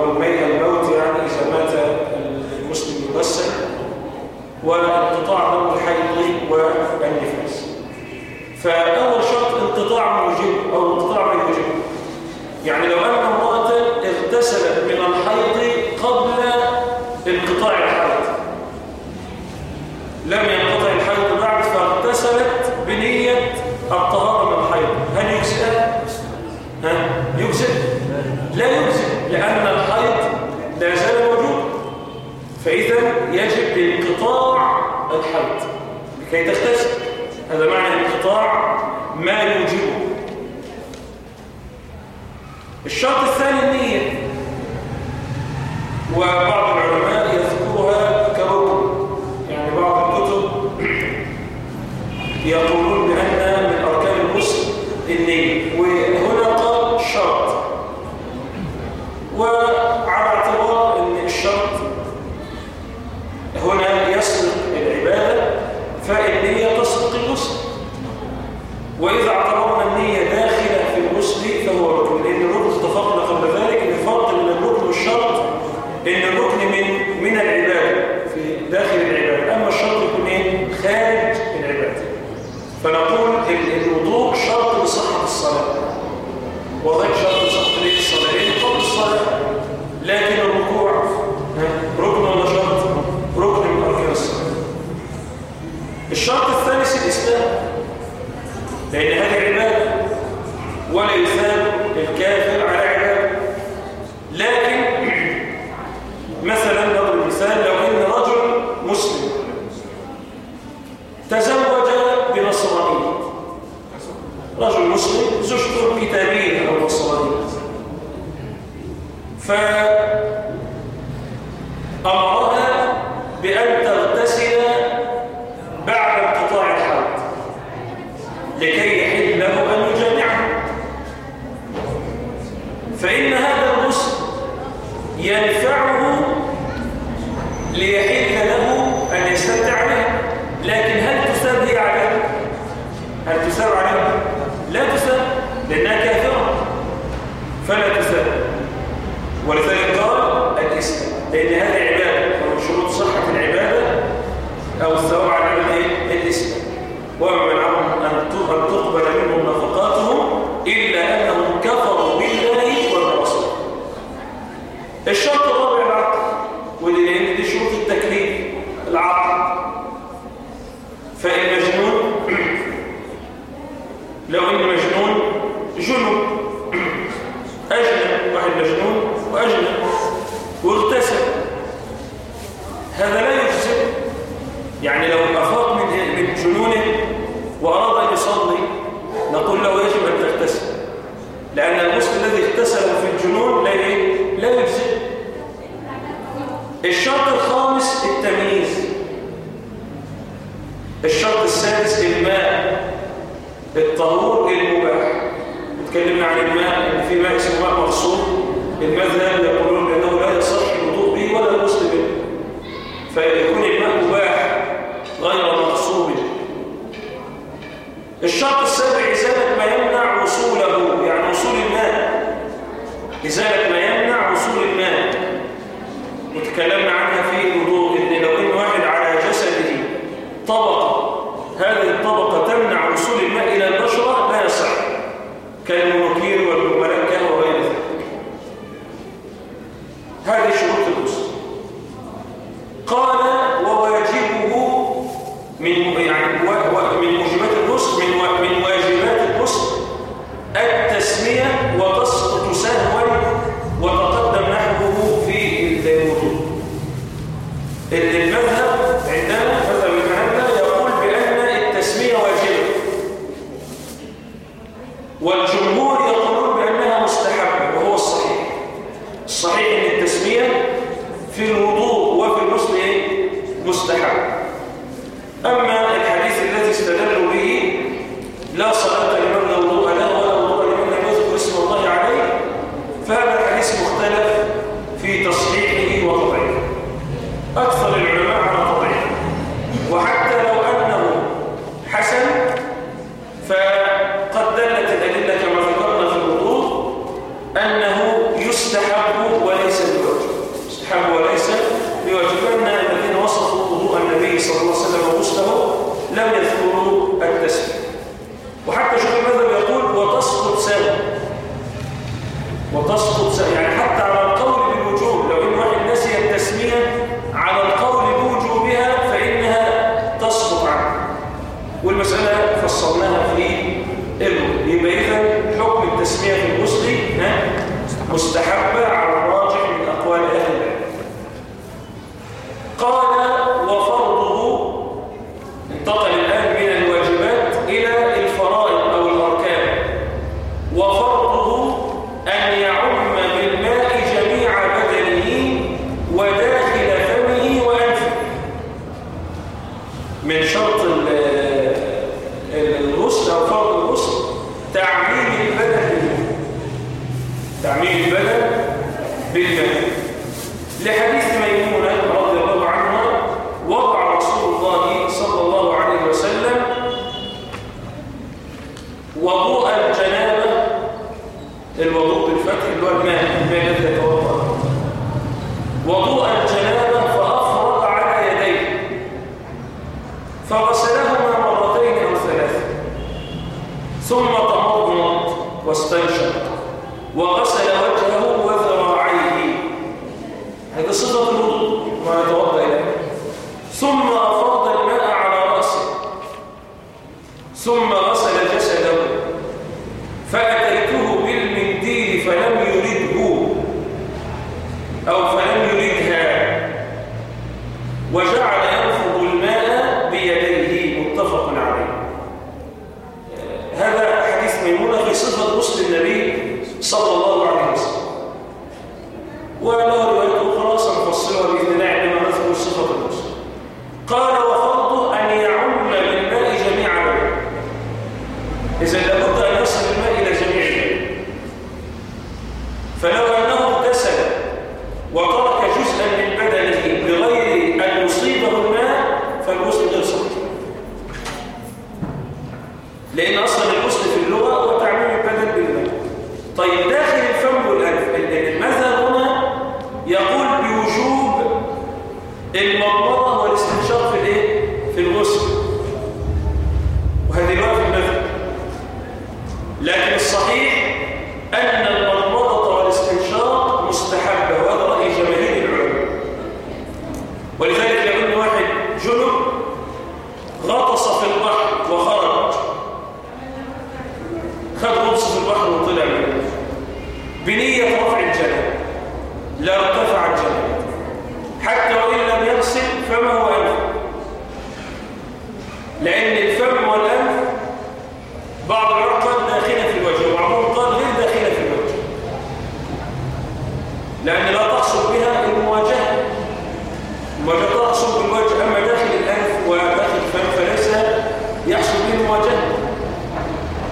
ومني الموت يعني إذا مات المسلم يبسل وانقطاع دم الحيض والنفاس. فأول شرط انقطاع موجب أو انقطاع من موجب يعني لو أنه كي تختفي هذا معنى الانقطاع ما يوجبه. الشرط الثاني النية وبعض العلماء يذكرها كركن يعني بعض الكتب يقولون They had it.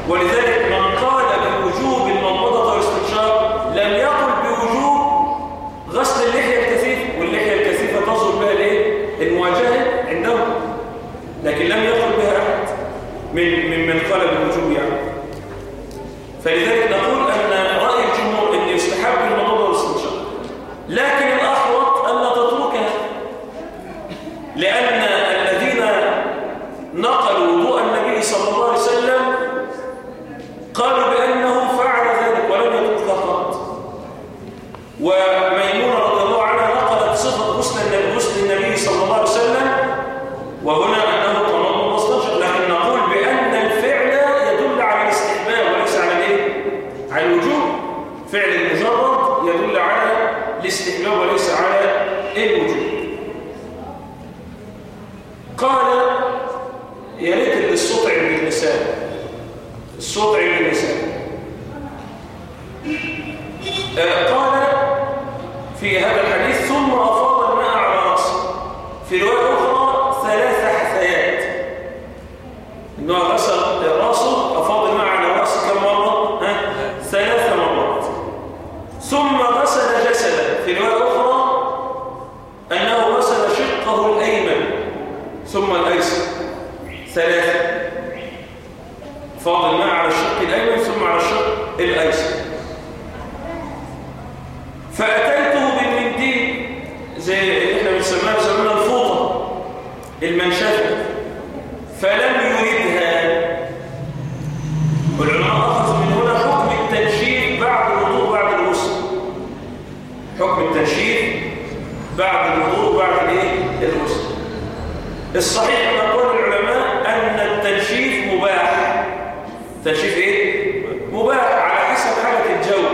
ولذلك تنشيف إيه؟ مباح على حسب حالة الجو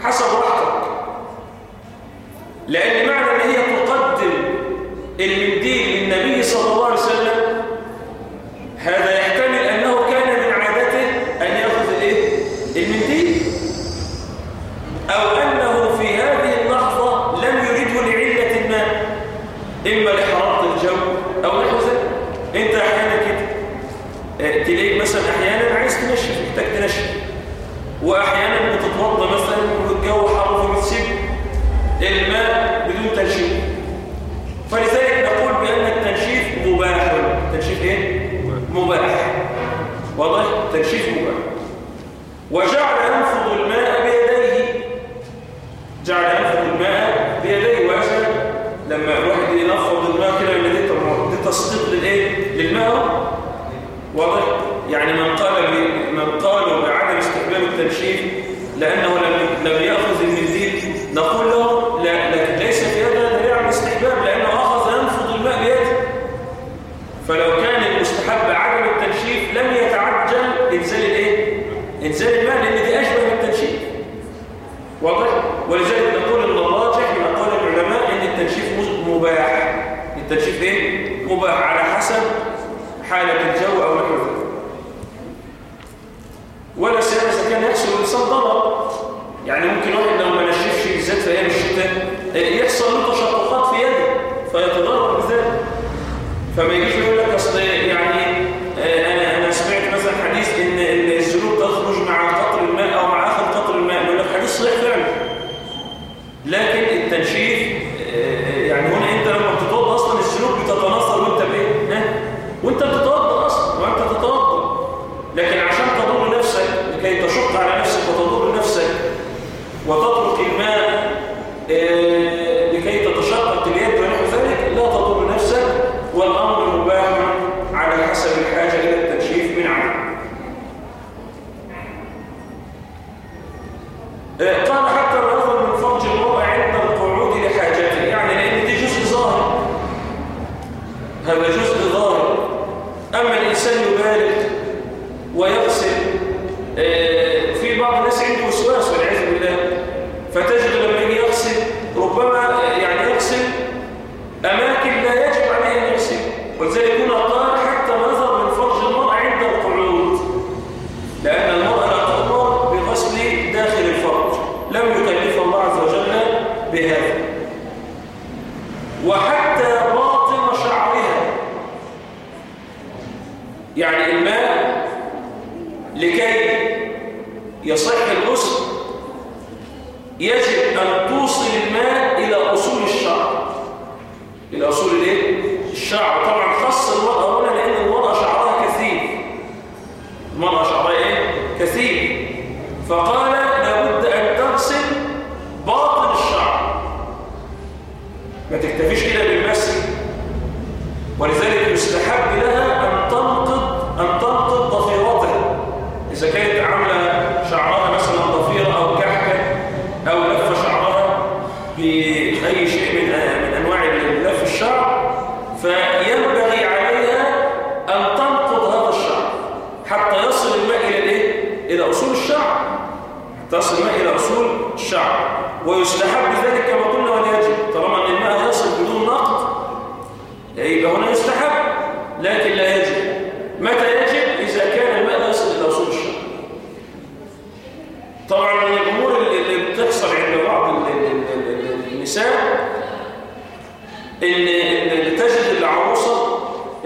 حسب راحتك لأن معنى إن هي تقدم المنديل للنبي صلى الله عليه وسلم هذا التبشير لأنه لم لم يأخذ المنديل نقول له لا لكن ليس في هذا دليل على الاستحباب لأنه أخذ ينفض الماء بيده فلو كان المستحب عدم التنشيف لم يتعجل إنزال الإيه؟ إنزال الماء لأن دي أشبه بالتنشيف واضح؟ ولذلك نقول إن الراجح أقوال العلماء إن التنشيف مباح التنشيف إيه؟ مباح على حسب حالة فما يجيش يقول لك أصل يعني آه، أنا أنا سمعت مثلا حديث ان الذنوب تخرج مع قطر الماء أو مع آخر قطر الماء يقول لك حديث صحيح فعلا. لكن التنشيف آه، يعني هنا أنت لما بتتوضى أصلا الذنوب بتتناثر وأنت بإيه؟ ها؟ وأنت بتتوضى أصلا وأنت بتتوضى لكن عشان تضر نفسك لكي تشق على نفسك وتضر نفسك وتترك الماء آه،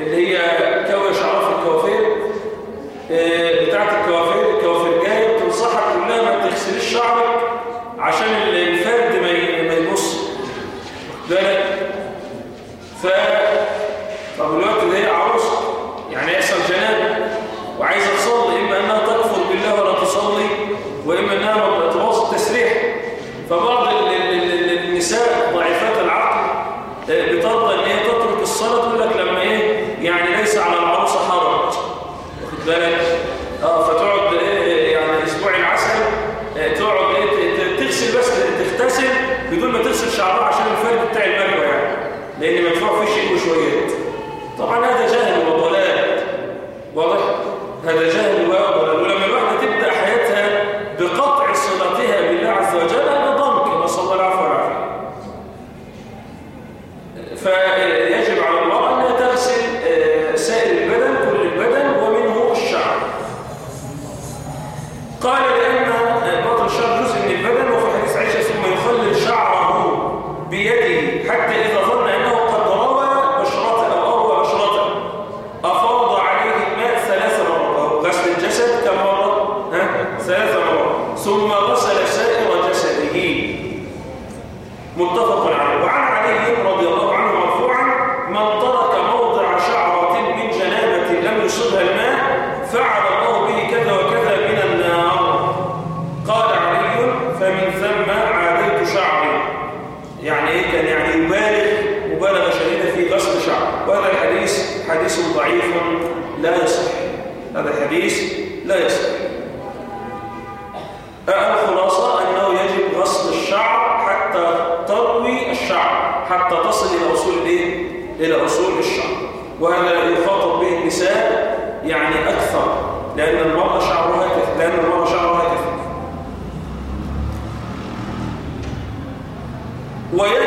اللي هي لأن المرأة شعرها كثير لأن المرأة شعرها كثير ويجب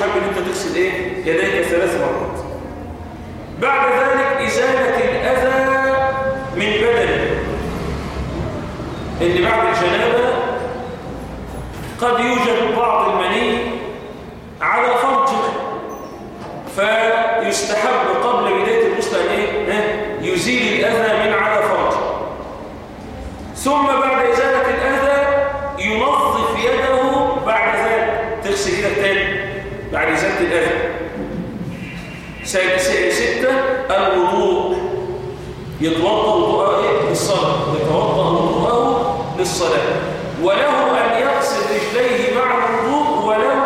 تحب ان أنت تغسل إيه؟ يديك ثلاث مرات. بعد ذلك إزالة الأذى من بدنه اللي بعد الجنابة قد يوجد بعض المني على فرجك فيستحب قبل بداية الغسل إيه؟ يزيل الأذى من على فرجك ثم بعد بعد إزالة الأذى س- س- ستة الوضوء. يتوضأ وضوءه؟ للصلاة. يتوضأ وضوءه للصلاة. وله أن يغسل رجليه مع الوضوء وله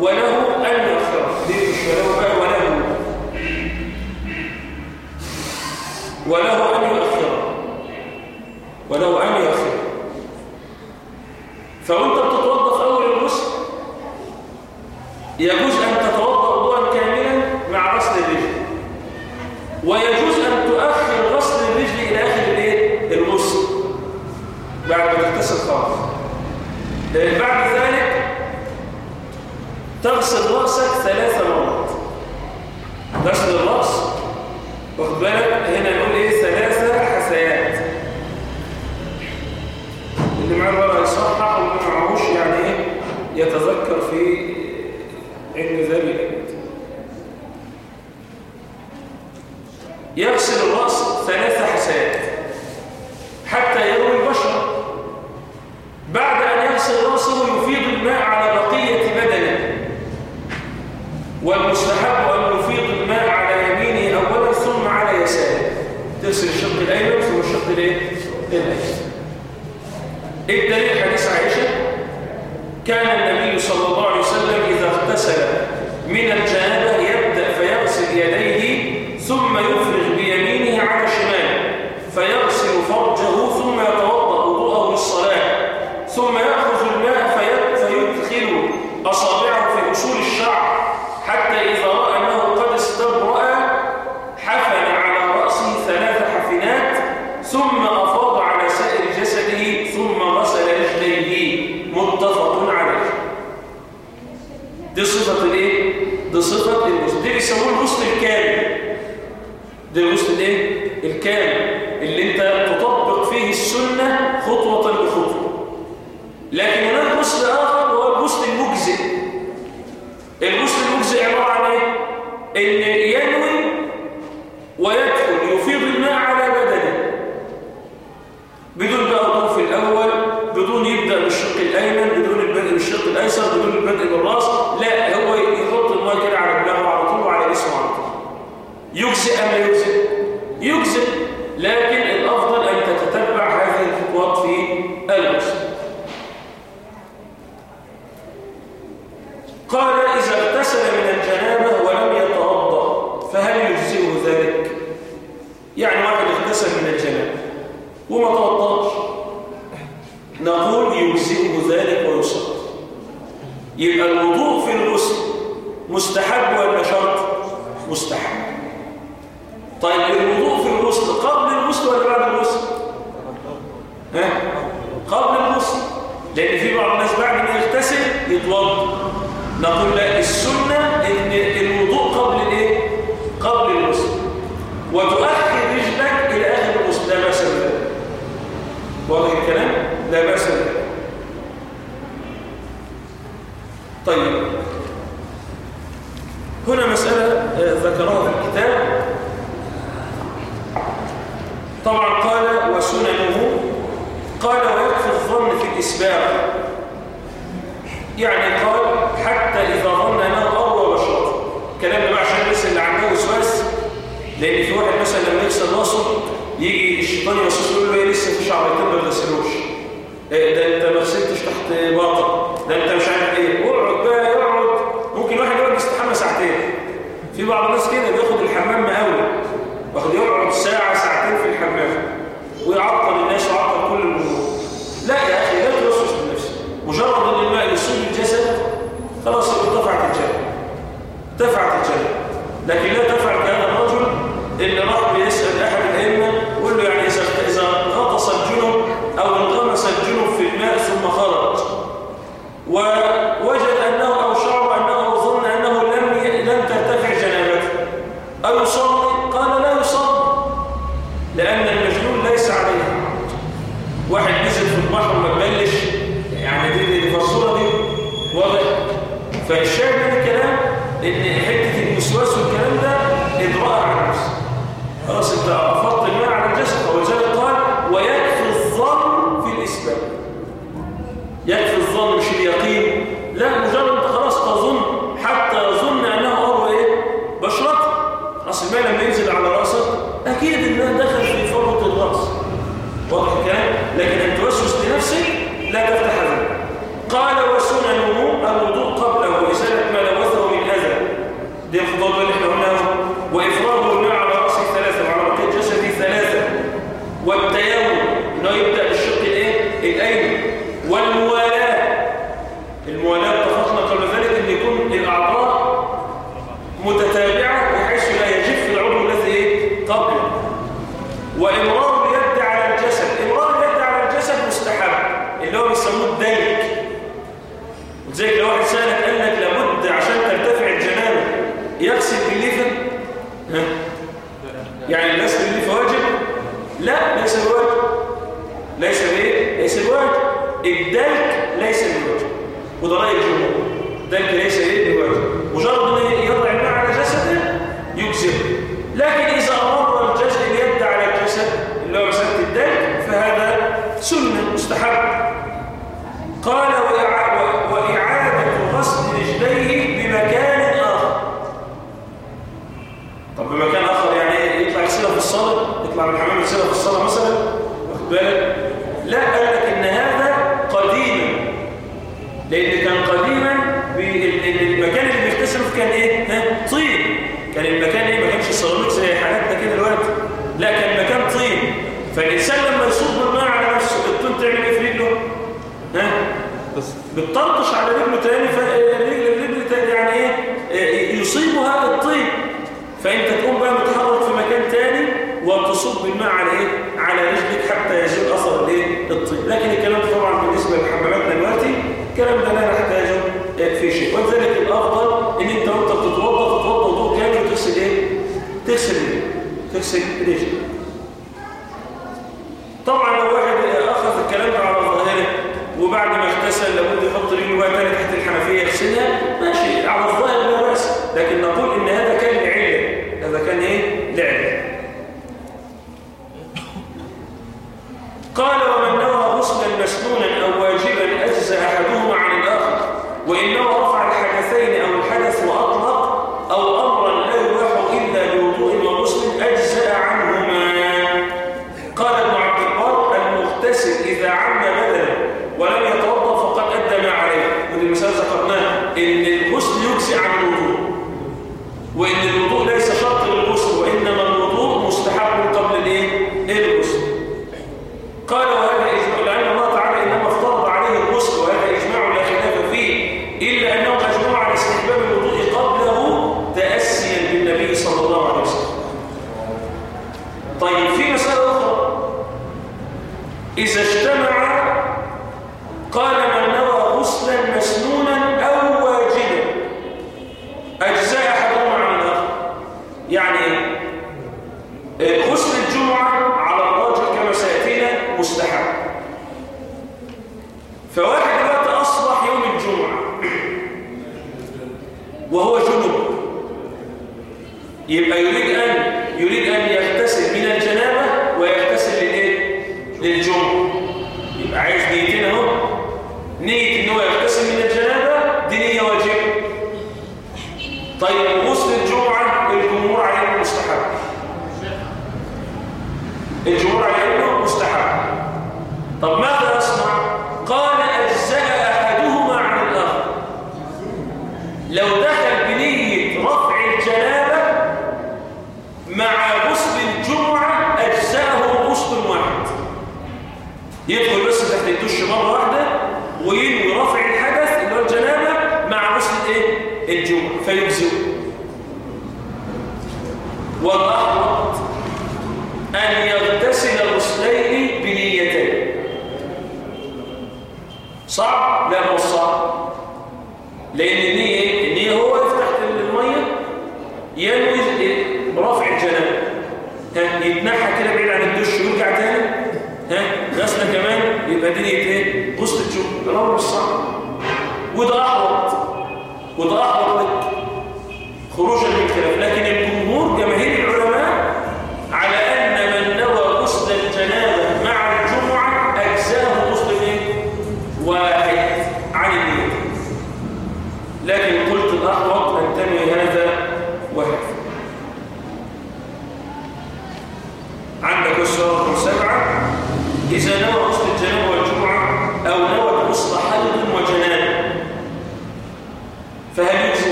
وله أن يغفر ليه وله بقى وله. وله أن يؤخر وله أن يؤخر فوانت بتتوضأ في أول الغسل يجوز لأن بعد ذلك تغسل رأسك ثلاث مرات. غسل الرأس واخد بالك؟ هنا نقول إيه؟ ثلاثة حثيات اللي معاه الورقة يصحح واللي معهوش يعني إيه؟ يتذكر في عند ذلك. يغسل الراس ثلاث حسات حتى يروي البشره بعد ان يغسل راسه يفيض الماء على بقيه بدنه والمستحب ان يفيض الماء على يمينه اولا ثم على يساره تغسل الشق الايمن ثم الشق الايه الايسر الدليل حديث عائشة. كان النبي صلى الله عليه وسلم وسننه قال ويكفي الظن في الإسباغ يعني قال حتى إذا ظن أنه أروى بشرته الكلام ده بقى عشان الناس اللي عندها وسواس. لأن في واحد مثلا لما يغسل راسه يجي الشيطان يوسوس يقول له إيه لسه في شعرتين ما غسلوش إيه ده أنت ما غسلتش تحت باطن. ده أنت مش عارف إيه. اقعد بقى يقعد ممكن واحد يقعد يستحمى ساعتين. في بعض الناس كده بياخد الحمام مقاول. واخد يقعد ساعة ساعتين في الحمام. ويعطل الناس ويعطل كل الأمور لا يا أخي لا توسوس بنفسك مجرد أن الماء يصيب الجسد خلاص ارتفعت الجنه ارتفعت الجنه لكن لا تفعل كهذا الرجل اللي راح بيسال أحد الأئمة يقول له يعني إذا غطس الجنب أو انغمس الجنب في الماء ثم خرج. ووجد الغسل يجزي عن الوضوء وإن الوضوء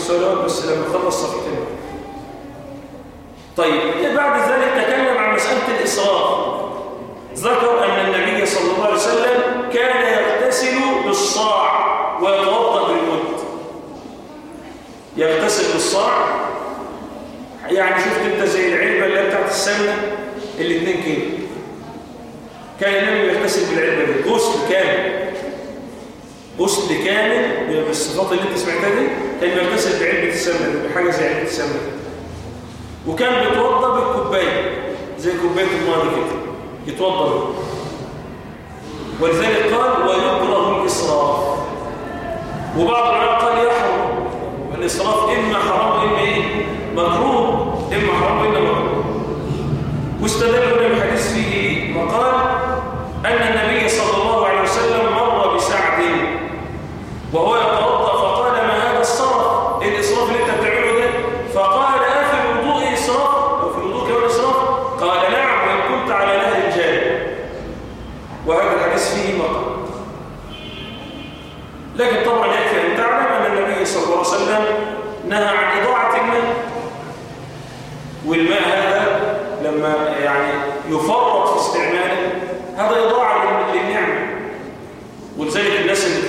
والصلاة والسلام. خلص صفحتين. طيب بعد ذلك تكلم عن مسألة الإسراف. ذكر أن النبي صلى الله عليه وسلم كان يغتسل بالصاع ويتوضأ بالمد يغتسل بالصاع؟ يعني شفت أنت زي العلبة اللي بتاعت السمنة؟ الاثنين كيلو كان النبي يغتسل بالعلبة دي. غسل كامل. غسل كامل بالصفات اللي انت سمعتها دي كان يغتسل بعلبة السمنة دي بحاجة زي علبة السمنة. دي وكان بيتوضا بالكوباية زي كوباية الماء دي كده يتوضا ولذلك قال ويكره الإسراف وبعض العلماء قال يحرم الإسراف إما حرام إما إيه؟ مكروه. إما حرام واما مكروه. واستدلوا بحديث فيه وقال أن النبي صلى الله عليه وسلم مر بسعد وهو يتوضأ فقال ما هذا الصرف؟ إيه الاسراف اللي أنت بتعمله ده؟ فقال افي الوضوء اسراف أو في الوضوء كمان اسراف قال نعم وإن كنت على نهر الجاري وهذا الحديث فيه مقام لكن طبعا يكفي أن تعلم أن النبي صلى الله عليه وسلم نهى عن إضاعة الماء. والماء هذا لما يعني يفرط في استعماله هذا إضاعة للنعمة. ولذلك الناس اللي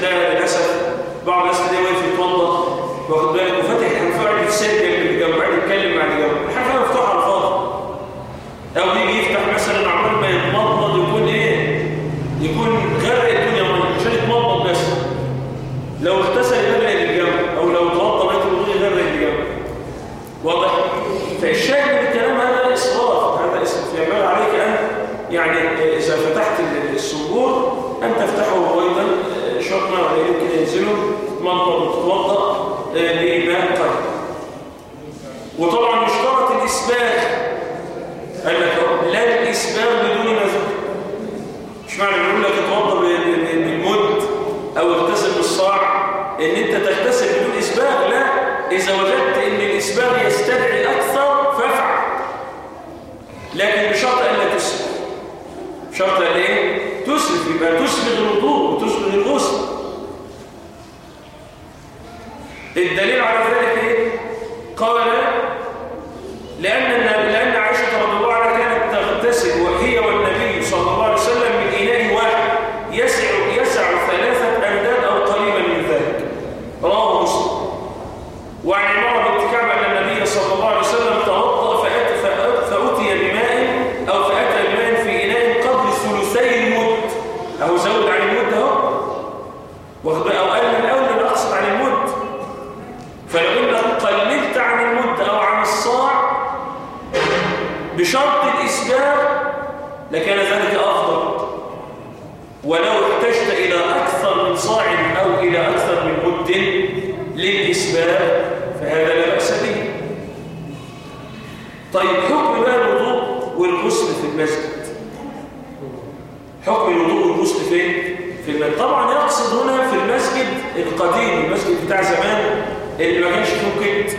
القديم المسجد بتاع زمان اللي ما كانش فيه كت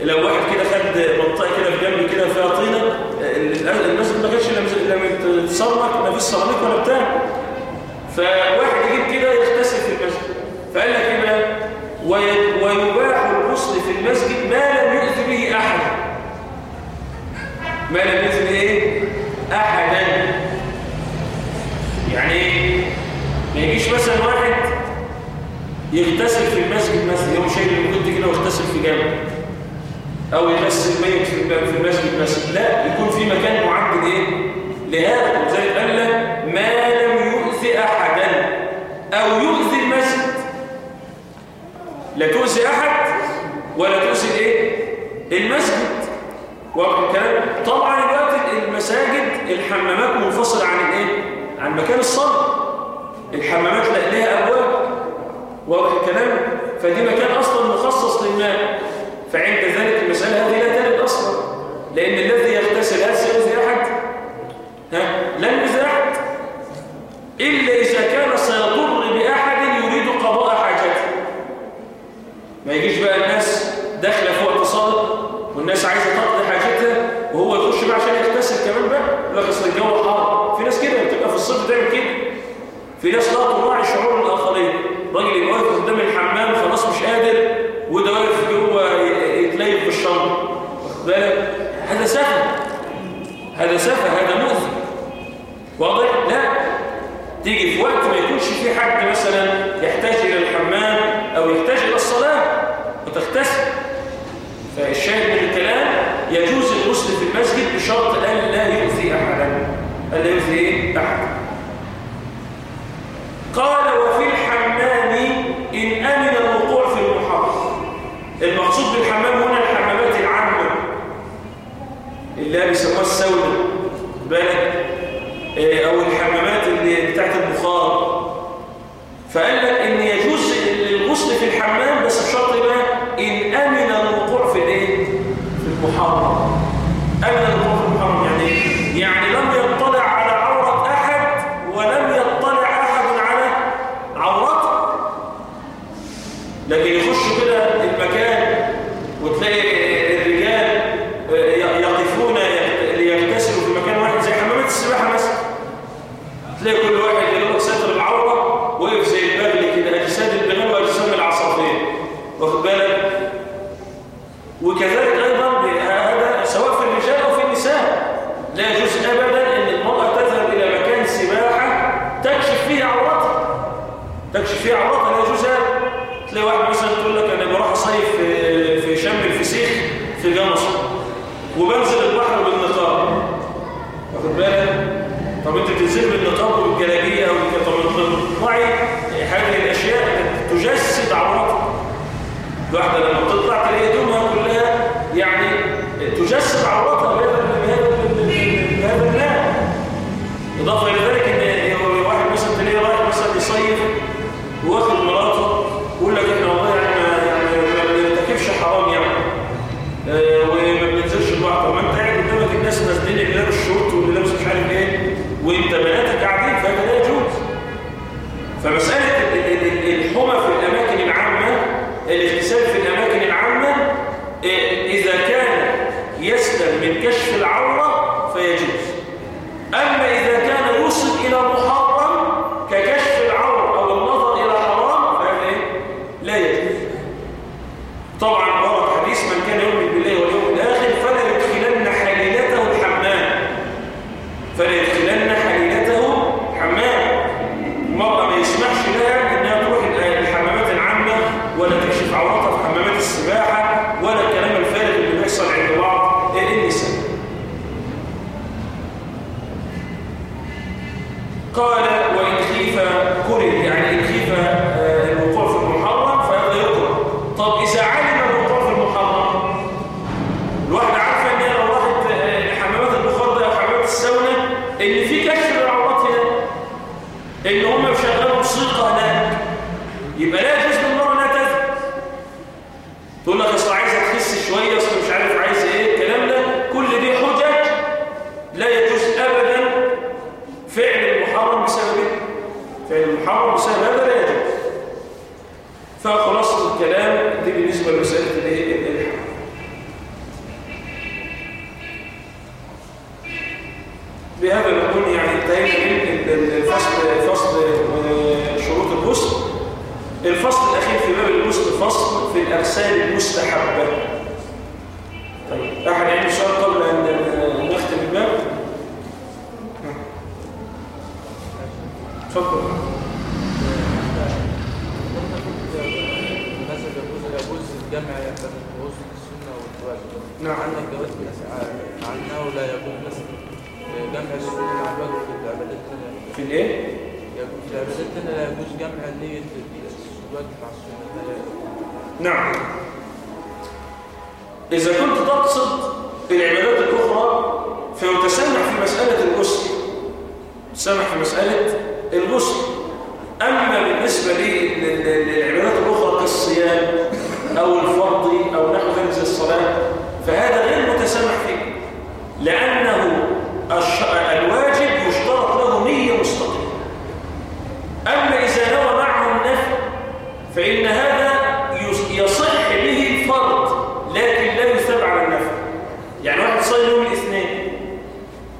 لو واحد كده خد منطقة كده في جنب كده فيها طينة المسجد ما كانش لما تسرك ما فيش سيراميك ولا بتاع. فواحد يجيب كده يغتسل في المسجد. فقال لك إيه بقى؟ ويباح الغسل في المسجد ما لم يؤذي به احدا ما لم يؤذي به إيه؟ أحدا. يعني ما يجيش مثلا واحد يغتسل في المسجد مثلا يوم شايل المكنت كده ويغتسل في جنب. أو يغسل ميت في المسجد مثلا. لا يكون في مكان معد إيه؟ لهذا. وزي قال لك ما لم يؤذي أحدا. أو يؤذي المسجد. لا تؤذي أحد ولا تؤذي الايه المسجد. الكلام؟ طبعا دلوقتي المساجد الحمامات منفصلة عن الإيه؟ عن مكان الصلاة. الحمامات لا لها أبواب. واضح الكلام؟ فدي مكان أصلا مخصص للماء فعند ذلك المسألة هذه لا ترد أصلا لأن الذي يغتسل هل سيؤذي احد ها؟ لن يؤذي احد إلا إذا كان سيضر بأحد يريد قضاء حاجته. ما يجيش بقى الناس داخلة في وقت صلاه والناس عايزة تقضي حاجتها وهو يخش بقى عشان يغتسل كمان بقى. لك أصل الجو حار. في ناس كده بتبقى في الصيف تعمل كده. في ناس لا تراعي شعور الآخرين. راجل يبقى واقف قدام الحمام خلاص مش قادر وده واقف جوه يتليف في الشنطة. واخد بالك؟ هذا سفه. هذا سفه هذا مؤذي. واضح؟ لا. تيجي في وقت ما يكونش في حد مثلا يحتاج إلى الحمام أو يحتاج إلى الصلاة وتغتسل. فالشاهد من الكلام يجوز الغسل في المسجد بشرط أن لا يؤذي احدا. أن لا يؤذي إيه؟ احدا قال وفي اللي بيسموها الساونا بارد بقى إيه، لوحده كشف العقل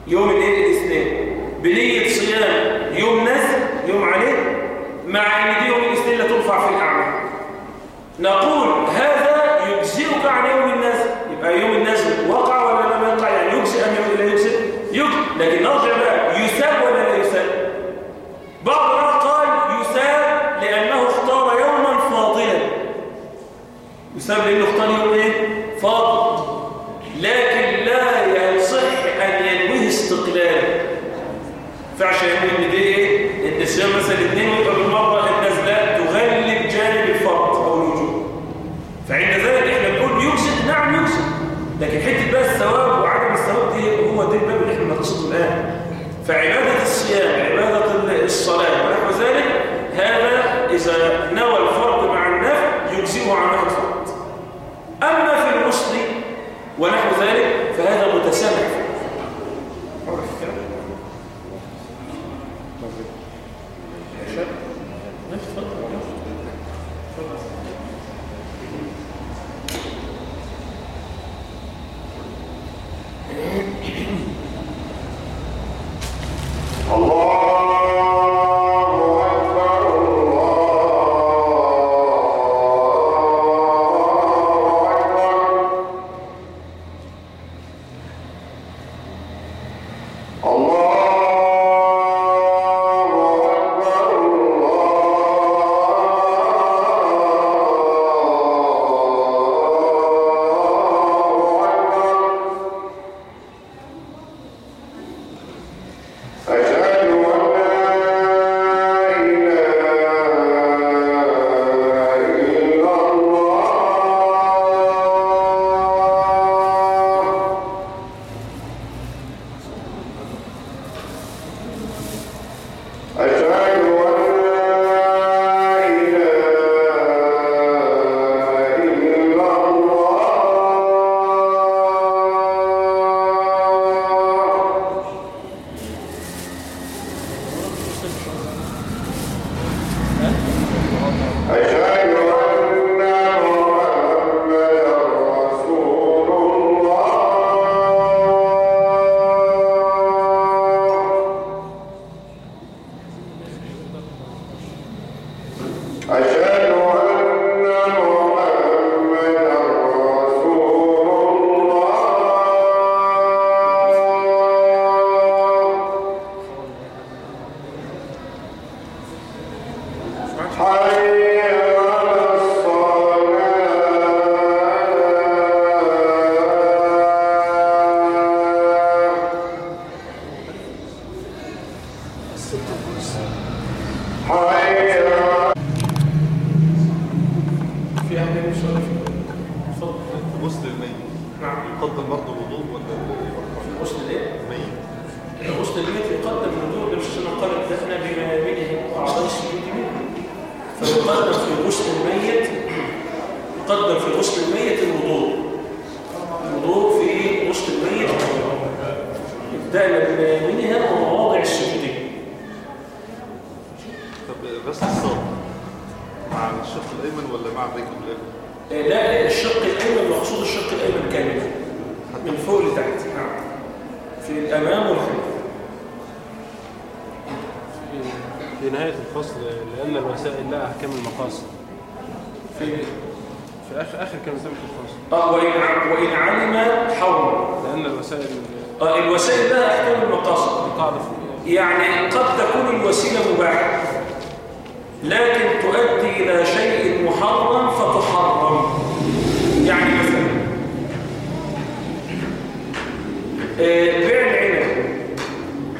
يوم الايه الاثنين. بنية صيام يوم نزل يوم عليه مع أن دي يوم الاثنين لا ترفع في الأعمال. نقول هذا يجزئك عن يوم النزل. يبقى يوم النزل وقع ولا لم يقع؟ يعني يجزئ أم لا يجزئ؟ يجزئ. لكن نرجع إلى شيء محرم فتحرم. يعني مثلا آه، بيع العنب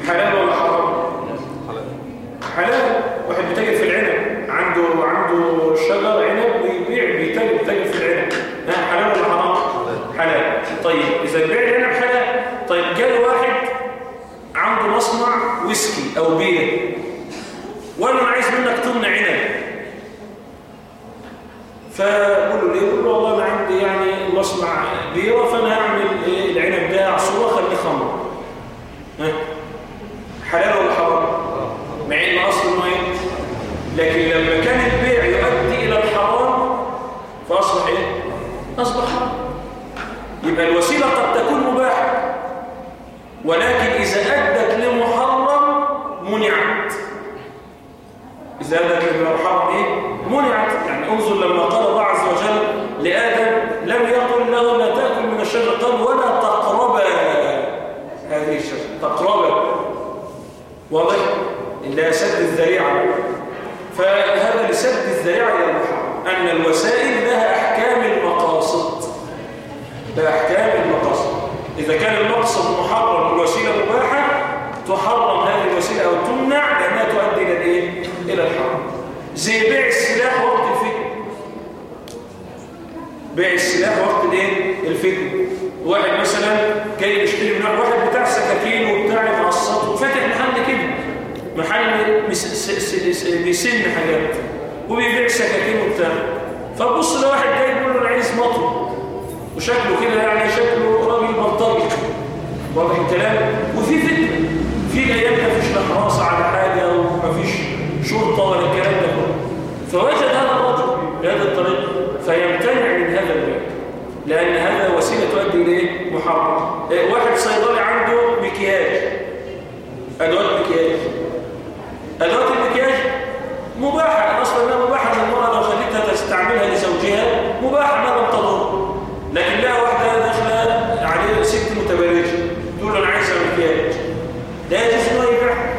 حلال ولا حرام؟ حلال حلال واحد بيتاجر في العنب عنده عنده شجر عنب بيبيع بيتاجر بيتاجر في العنب ها حلال ولا حرام؟ حلال طيب إذا البيع العنب حلال طيب جاء واحد عنده مصنع ويسكي أو بير وأنا عايز منك طن عنب فقول له ليه؟ يقول له والله أنا عندي يعني مصنع بيرة فأنا هعمل إيه العنب ده عصورة خليه خمر ها حلال ولا حرام؟ مع ان اصل انه إيه لكن لما كان البيع يؤدي إلى الحرام فاصبح إيه اصبح حرام يبقى الوسيله قد تكون مباحه ولكن اذا ادت لمحرم منعت اذا ادت لمحرم إيه منعت يعني انظر لما قال الله عز وجل لادم لم يقل له لا تاكل من الشجر قال ولا تقربا هذه الشجره تقربا واضح اللي سد الذريعة فهذا لسد الذريعة إلى المحرم أن الوسائل لها أحكام المقاصد لها أحكام المقاصد إذا كان المقصد محرم والوسيلة مباحة تحرم هذه الوسيلة أو تمنع لأنها تؤدي إلى الايه إلى الحرام زي بيع السلاح وقت الفتن. بيع السلاح وقت الإيه؟ الفتن. واحد مثلا جاي يشتري من واحد بتاع سكاكين وبتاع مقصات وفاتح محل كده. محل بيسن حاجات. وبيبيع سكاكين وبتاع. فبص لواحد جاي يقول له أنا عايز مطر وشكله كده يعني شكله راجل بلطجي واضح الكلام؟ وفي فتنه في الأيام ما فيش حراسه على حاجة وما فيش شرطة ولا الكلام ده كله. فوجد هذا الرجل بهذه الطريقة فيمتنع من هذا الباب لأن هذا وسيلة تؤدي إلى محرم إيه، واحد صيدلي عنده مكياج. أدوات مكياج. أدوات المكياج مباحه أصلا انها مباحه ان المراه لو خلتها تستعملها لزوجها مباحه ما لم تضر لكن لا واحدة داخله عليه ست متبرجه تقول له أنا عايزه مكياج لا يجوز انه يبيعها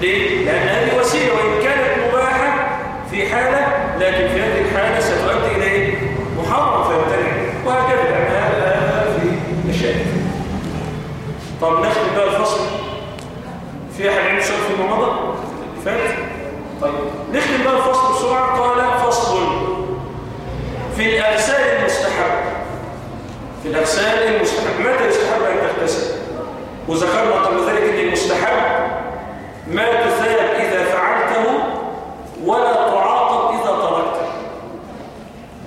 ليه؟ لأن هذه وسيله وان كانت مباحه في حاله لكن في هذه الحاله ستؤدي إلى إيه؟ محرم فيمتنع وهكذا لأن هذا في مشاكل طب نختم بقى الفصل في احد في الممضى فات طيب. نختم بقى الفصل بسرعة. قال فصل. في الارسال المستحب. في الارسال المستحب. متى يستحب أن تغتسل؟ وذكرنا قبل ذلك إن المستحب ما تثاب إذا فعلته ولا تعاقب إذا تركته.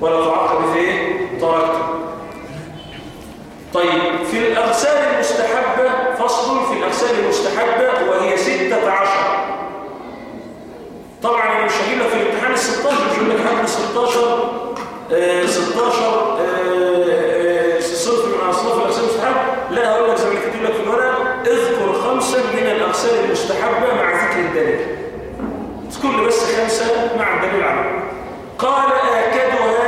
ولا تعاقب إذا إيه؟ تركته. طيب. في الأغسال المستحبة فصل في الأغسال المستحبة وهي ستة عشر طبعا أنا مش هجيب لك في الامتحان ال 16 مش هقول لك حاجة 16 آه 16 آه، آه، صنف من أصناف الأغسال المستحبة. لا هقول لك زي ما كتب لك في الورقة اذكر خمسة من الأغسال المستحبة مع ذكر الدليل. اذكر لي بس خمسة مع الدليل عليه قال آكدها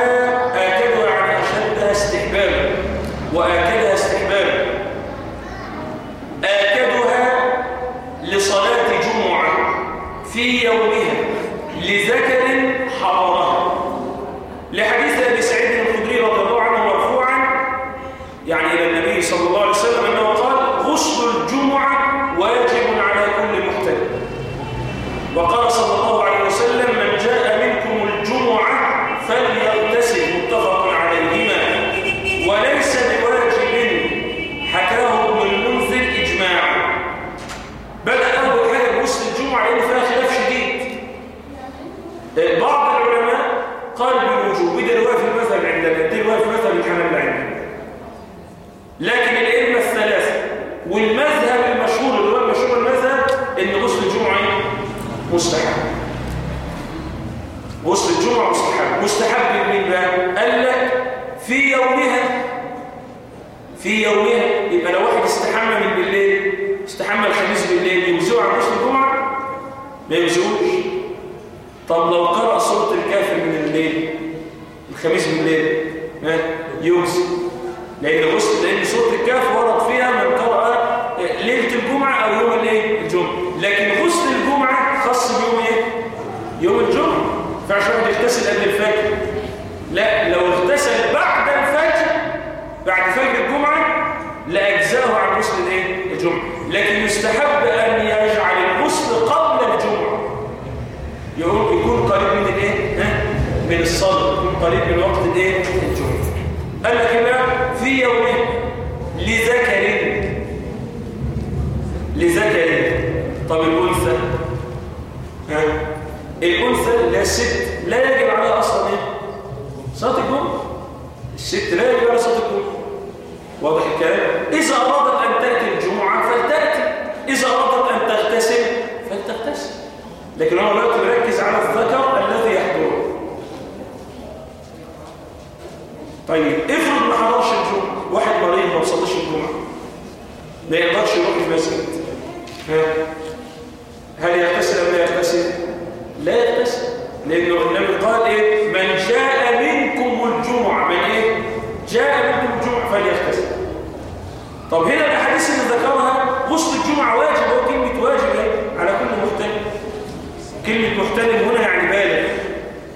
كلمة محتلم هنا يعني بالغ.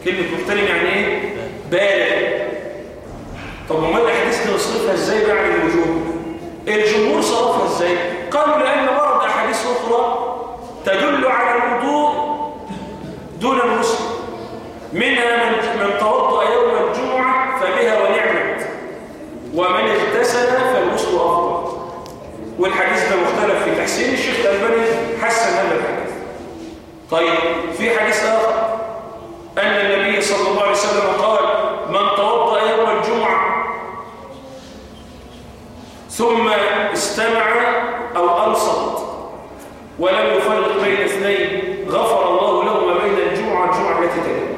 كلمة محتلم يعني إيه؟ بالغ. طب أمال الاحاديث دي نصرفها إزاي عن الوجوب الجمهور صرفها إزاي؟ قالوا لأن ورد احاديث أخرى حديثين الشيخ الألباني حسن هذا الحديث طيب في حديث آخر أن النبي صلى الله عليه وسلم قال من توضأ يوم الجمعة ثم استمع أو أنصت ولم يفرق بين اثنين غفر الله له ما بين الجمعة والجمعة التي تليها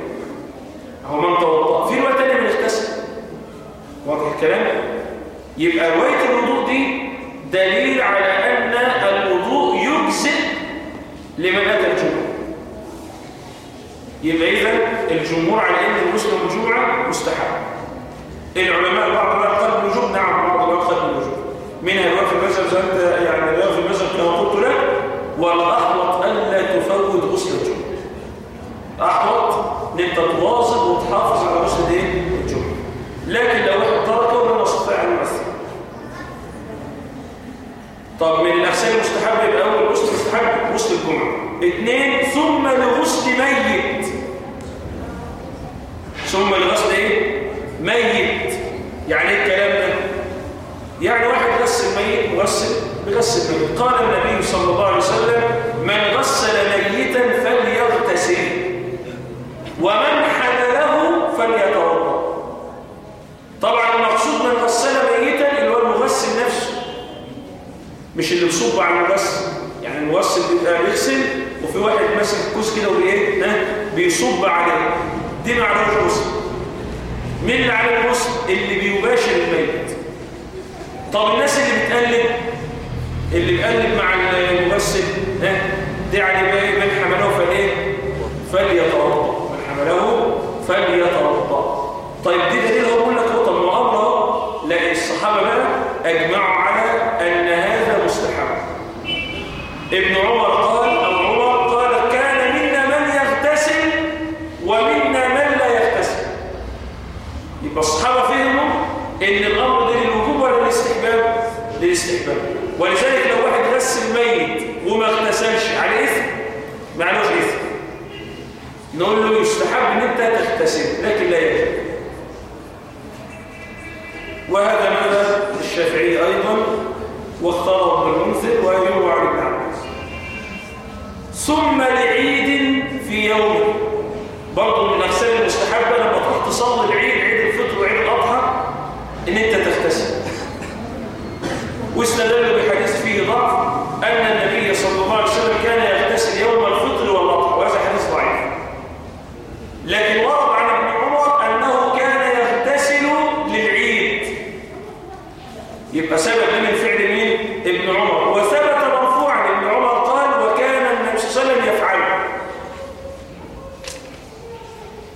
هو من توضأ في رواية تانية من اغتسل واضح الكلام يبقى رواية الوضوء دي دليل على أن الوضوء يجزئ لمن أتى الجمعة يبقى إذا الجمهور على أن المسلم الجمعة مستحب العلماء بعض الوقت قال الوجوب نعم بعض الوقت قال الوجوب منها رواية في المذهب زي أنت يعني رواية في المذهب كما قلت لك والأحوط ألا تفوت غسل الجمعة أحوط ان انت وتحافظ على غسل إيه؟ الجمعه لكن لو واحد تركه لم يستطيع ان طب من الاحسان المستحب يبقى أول غسل مستحب؟ غسل الجمعة. اثنين ثم لغسل ميت. ثم لغسل إيه؟ ميت. يعني إيه الكلام ده؟ يعني واحد غسل ميت مغسل بغسل ميت. قال النبي صلى الله عليه وسلم من غسل ميتا فليغتسل. ومن حمله فليتوضا طبعا المقصود من غسل ميتا اللي هو المغسل نفسه مش اللي بيصب على المغسل يعني المغسل بيبقى بيغسل وفي واحد ماسك الكوس كده وإيه؟ ها؟ بيصب عليه. دي ما عليهوش غسل مين اللي عليه الغسل اللي بيباشر الميت. طب الناس اللي بتقلب؟ اللي بيقلب مع المغسل ها؟ دي عليه بقى من حمله فإيه؟ فليتوضا حمله فليتوضأ. طيب دي دليل هو بيقول لك طب ما اهو لا الصحابة بقى أجمعوا على أن هذا مستحب. ابن عمر قال أو عمر قال كان منا من يغتسل ومنا من لا يغتسل. يبقى الصحابة فهموا إن الأمر ده للوجوب ولا للاستحباب؟ للاستحباب. ولذلك لو واحد غسل ميت وما اغتسلش على إثم؟ عليهوش إثم. نقول له يستحب إن أنت تغتسل لكن لا يجب. وهذا مذهب الشافعي أيضا واختاره ابن المنذر ويروى عن ابن عباس. ثم لعيد في يوم. برضه من الأغسال المستحبة لما تروح تصلي العيد عيد الفطر وعيد الأضحى إن أنت تغتسل. واستدلوا بحديث فيه ضعف ان النبي صلى الله عليه وسلم كان يغتسل يوم الفطر والاضحى وهذا حديث ضعيف لكن ورد عن ابن عمر أنه كان يغتسل للعيد يبقى سبب من فعل مين؟ ابن عمر وثبت مرفوعا ابن عمر قال وكان النبي صلى الله عليه وسلم يفعله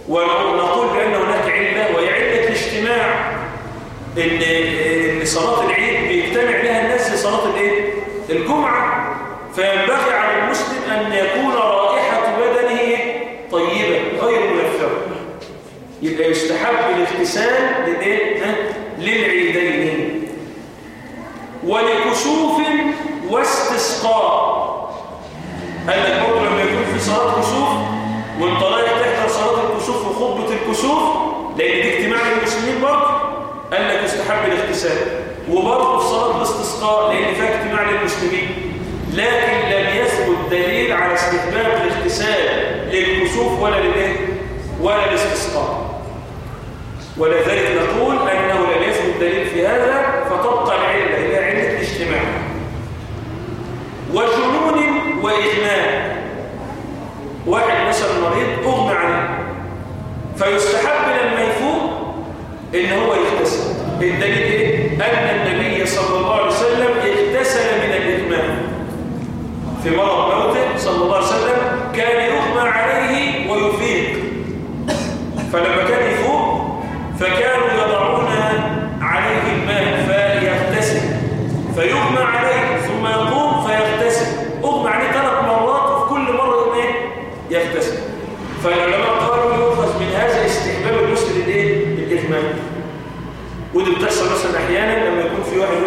ونقول بأن هناك علة وهي علة الاجتماع إن إن صلاة العيد بيجتمع لها الناس لصلاة الايه؟ الجمعة فينبغي على المسلم أن يكون رائحة بدنه طيبة غير ملفة يبقى يستحب للايه ها؟ للعيدين. ولكسوف واستسقاء. قال لك برضه لما يكون في صلاة كسوف وانت رايح تحضر صلاة الكسوف وخطبه الكسوف لأن دي اجتماع للمسلمين برضه قال لك يستحب الاغتسال. وبرضه في صلاة الاستسقاء لأن فيها اجتماع للمسلمين. لكن لم يثبت دليل على استحباب الاغتسال للكسوف ولا للإيه؟ ولا الاستسقاء ولذلك نقول أنه لم يثبت دليل في هذا فتبقى العله هي عله الاجتماع. وجنون واغماء واحد مثلا مريض أغمى عليه فيستحب لما يفوق إن هو يغتسل. الدليل إيه؟ أن النبي صلى الله عليه وسلم اغتسل من الاغماء في مرض موته صلى الله عليه وسلم كان يغمى عليه ويفيق. فلما كان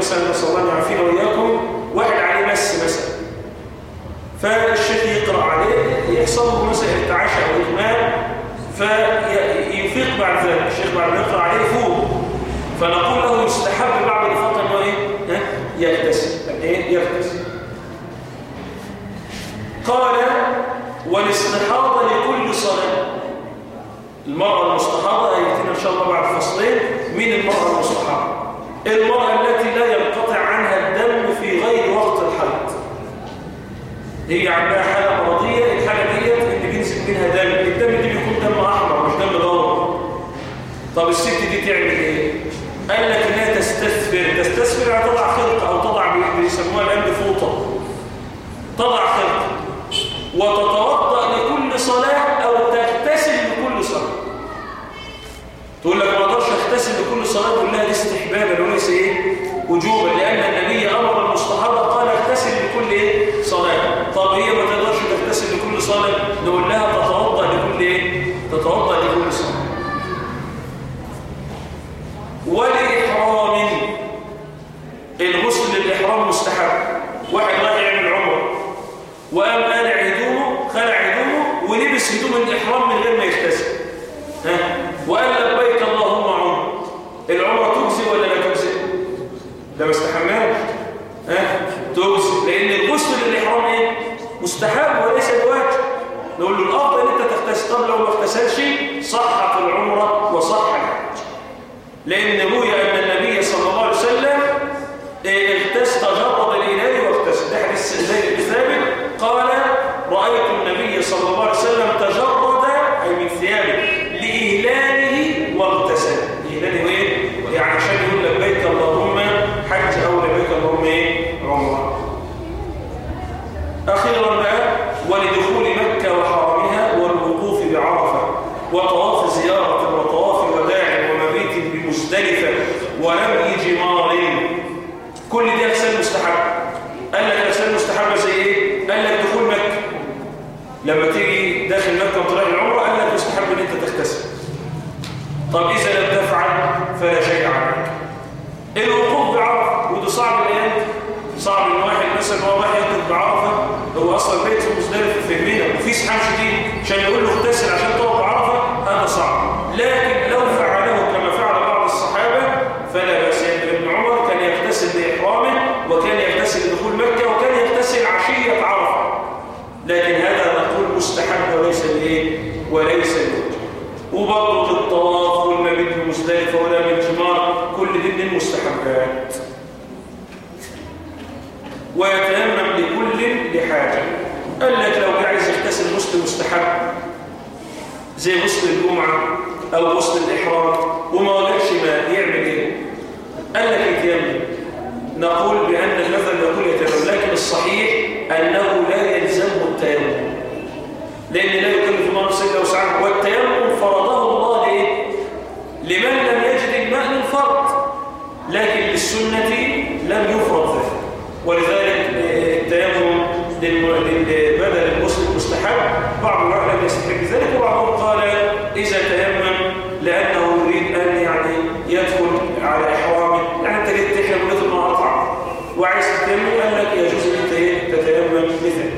سلم صلى الله عليه وسلم وإياكم واحد عليه مس مثلا. فالشيخ يقرأ عليه يحصل له مثلا ارتعاش أو إدمان فيفيق بعد ذلك. الشيخ بعد ما يقرأ عليه فوق فنقول له يستحب بعد الفترة أنه إيه؟ يغتسل. يعني إيه؟ يغتسل. قال والاستحاضة لكل صلاة. المرأة المستحاضة هيأتينا إن شاء الله بعد فصلين من المرأة المستحاضة؟ المرأة التي لا ينقطع عنها الدم في غير وقت الحيض هي عندها حالة مرضية الحالة ديت اللي بينزل منها دم. الدم دي بيكون دم أحمر مش دم دور طب الست دي تعمل إيه؟ قال لك إنها تستثفر تستثفر يعني تضع خلقة أو تضع بيسموها الان فوطة. تضع خلقة وتتوضأ لكل صلاة أو تغتسل لكل صلاة تقول لك ما أقدرش اغتسل لكل صلاة تقول لها دي استحبابا. وليس إيه؟ وجوبا. لأن النبي أمر المستحاضة قال اغتسل لكل إيه صلاة. طب هي ما تقدرش تغتسل لكل صلاة نقول لها تتوضأ لكل إيه تتوضأ لكل صلاة والإحرام الغسل للإحرام مستحب واحد راح يعمل عمره وقام قالع هدومه خلع هدومه ولبس هدوم الإحرام من غير ما يغتسل ها وقال لبيك اللهم عمره العمره تجزي ولا لا تجزي؟ ده ما استحماش ها تجزي لأن الغسل للإحرام إيه؟ مستحب وليس الواجب نقول له الأفضل أن أنت ما اغتسلش صحت العمرة وصح الحج. لأن روي أن النبي صلى الله عليه وسلم اغتسل تجرد الإله واغتسل. ده حديث زيد ثابت. قال رأيت النبي صلى الله عليه وسلم تجرد أي من ثيابه لإهلاله واغتسل. إهلاله إيه؟ يعني عشان يقول لبيك اللهم حج أو لبيك اللهم إيه؟ عمرة. أخيرا بقى ولدخول بمزدلفة ورمي جمار. كل دي أغسال مستحبة. قال لك أغسال مستحبة زي إيه؟ قال لك دخول مكة. لما تيجي داخل مكة وطلع العمرة قال لك مستحب إن أنت تغتسل. طب إذا لم تفعل فلا شيء عليك. الوقوف بعرفة وده صعب الآن صعب إن واحد مثلا هو رايح يطلب بعرفة هو أصلا بيت في مزدلفة في منى وفي سحاب شديد عشان يقول له اغتسل عشان تقف بعرفة هذا صعب. لكن لو فعله كما فعل بعض الصحابة فلا بأس يعني ابن عمر كان يغتسل لإحرامه وكان يغتسل لدخول مكة وكان يغتسل عشية عرفة لكن هذا نقول مستحب وليس الايه وليس الوجه وبرضه الطواف والمبيت بمزدلفة ولا بالجمار كل دي من ويتيمم لكل لحاجة. قال لك لو عايز يغتسل غسل مستحب زي غسل الجمعة أو غسل الإحرام وما وجدش ماء يعمل إيه؟ قال لك يتيمم. نقول بأن المثل يقول يتيمم لكن الصحيح أنه لا يلزمه التيمم. لأن لا يكلف الله نفسا إلا وسعها. والتيمم فرضه الله؟ لمن لم لكن للسنة لم يفرض ذلك ولذلك التيمم بدل الغسل المستحب بعض العلماء يستحب ذلك وبعضهم قال إذا تيمم لأنه يريد أن يعني يدخل على إحرامه يعني أنت جيت تحلم مثل ما أطعم؟ وعايز تتيمم؟ قال لك يجوز أن أنت تتيمم مثلك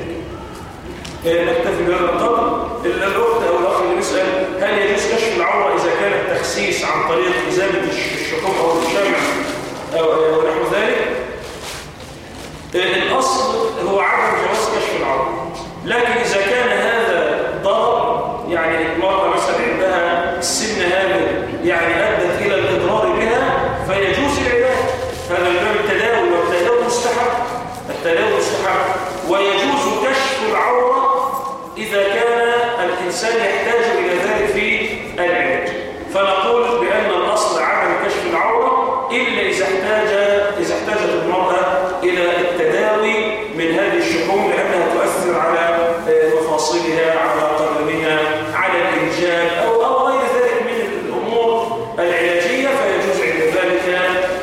نكتفي بهذا القدر الأخت أو الأخ اللي بيسأل هل يجوز كشف العورة إذا كان التخسيس عن طريق إزالة الشحوم أو الشمع ونحو ذلك. الأصل هو عدم جواز كشف العورة لكن إذا كان هذا ضرر يعني المرأة مثلا عندها السن هذا يعني أدت إلى الإضرار بها فيجوز العلاج. هذا من باب التداوي والتداوي مستحب. التداوي مستحب. ويجوز كشف العورة إذا كان الإنسان يحتاج إلى ذلك في العلاج فنقول بأن الأصل عدم كشف العورة إلا إذا احتاج إذا احتاجت المرأة إلى التداوي من هذه الشحوم لأنها تؤثر على مفاصلها على قدمها على الإنجاب أو أو غير ذلك من الأمور العلاجية فيجوز عند ذلك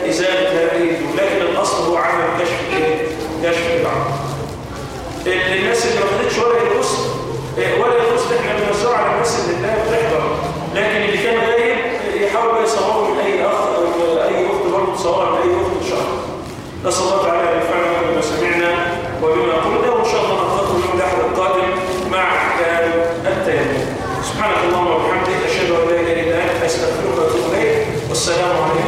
إزالة هذه الدول لكن الأصل هو عدم كشف كشف العورة الناس اللي ما خدتش ورق الغسل ورق الغسل إحنا بنوزعه على الناس اللي لا بتحضر لكن اللي كان غايب يحاول بقى يصوره من اي اخ أو اي اخت برضه تصورها من اي اخت ان شاء الله نسال الله تعالى ان ينفعنا بما سمعنا وبما قلنا وان شاء الله نلتقي اليوم الاحد القادم مع احكام التيمم سبحانك اللهم وبحمدك اشهد ان لا اله الا انت استغفرك واتوب اليك والسلام عليكم ورحمه الله وبركاته